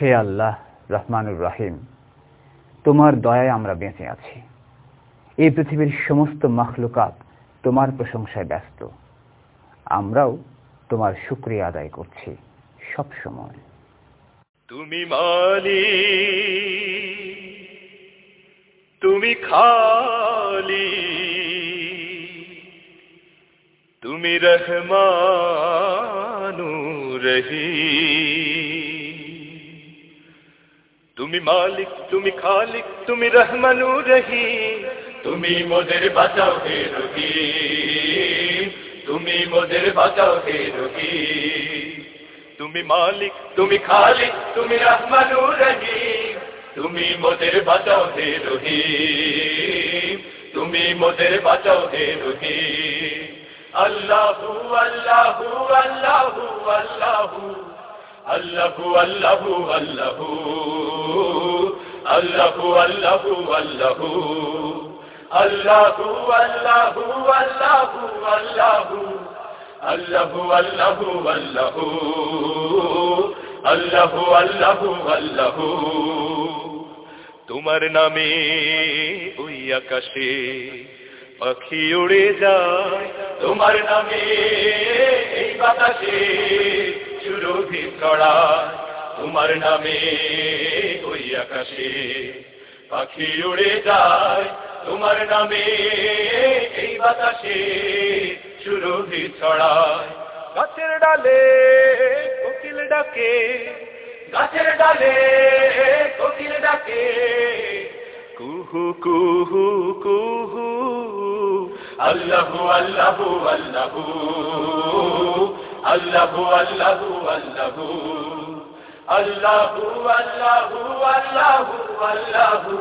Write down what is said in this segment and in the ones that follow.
হে আল্লাহ, রহমানুর রাহিম, তোমার দয়ায় আমরা বেঁচে আছি। এই পৃথিবীর সমস্ত মখলুকাত তোমার প্রশংসায় ব্যস্ত। আমরাও তোমার শুক্রিয়া আদায় করছি সব সময়। তুমি মালি তুমি খালি, তুমি রহমানু রহি তুমি মালিক তুমি খালিক তুমি রহমানু রহি তুমি মোদের বাঁচাও হে রহি তুমি মোদের বাঁচাও হে রহি তুমি মালিক তুমি খালিক তুমি রহমানু রহি তুমি মোদের বাঁচাও হে রহি তুমি মোদের বাঁচাও হে রহি আল্লাহু আল্লাহু আল্লাহু আল্লাহু। আল্লাহু আল্লাহু আল্লাহু আল্লাহু আল্লাহু আল্লাহু আল্লাহু আল্লাহু আল্লাহু আল্লাহু আল্লাহু আল্লাহু আল্লাহু আল্লাহু আল্লাহু আল্লাহু তোমার নামে ওই আকাশে পাখি উড়ে যায়। তোমার নামে এই বাতাসে সুরভি ছড়ায় তোমার নামে ওই আকাশে পাখি উড়ে যায়। তোমার নামে এই বাতাসে সুরভি ছড়ায় গাছের ডালে কোকিল ডাকে। গাছের ডালে কোকিল ডাকে। কুহু কুহু কুহু, আল্লাহু আল্লাহু আল্লাহু। আল্লাহু আল্লাহু আল্লাহু আল্লাহু আল্লাহু আল্লাহু আল্লাহু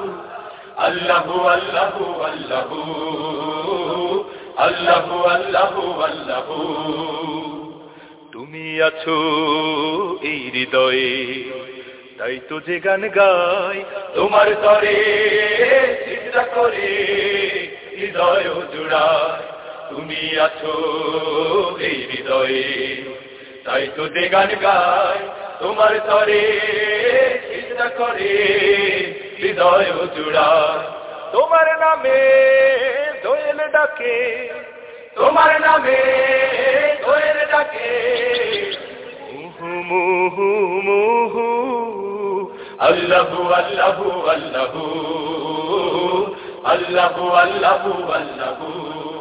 আল্লাহু আল্লাহু আল্লাহু আল্লাহু আল্লাহু আল্লাহু। তুমি আছো এই হৃদয়ে, তাই তো যে গান গাই, তোমার তরে, চিন্তা করে হৃদয় জুড়ায় তুমি আছো এই হৃদয়ে। তাই তো যে গান গাই, তোমার তরে চিন্তা করে। হৃদয় জুড়ায় তোমার নামে দোয়েল ডাকে। তোমার নামে দোয়েল ডাকে। মুহু মুহু মুহু, আল্লাহু আল্লাহু আল্লাহু আল্লাহু আল্লাহু আল্লাহু।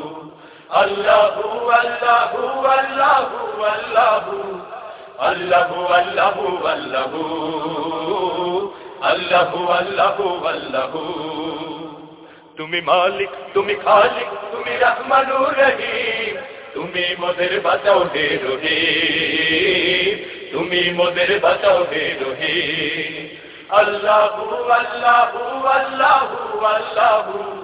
আল্লাহু আল্লাহু আল্লাহু আল্লাহু আল্লাহু আল্লাহু আল্লাহু আল্লাহু আল্লাহু আল্লাহু তুমি মালিক, তুমি খালিক, তুমি রহমানুর রহিম। তুমি মোদের বাঁচাও হে রোহে তুমি মোদের বাঁচাও হে রোহে আল্লাহু আল্লাহু আল্লাহু আল্লাহু।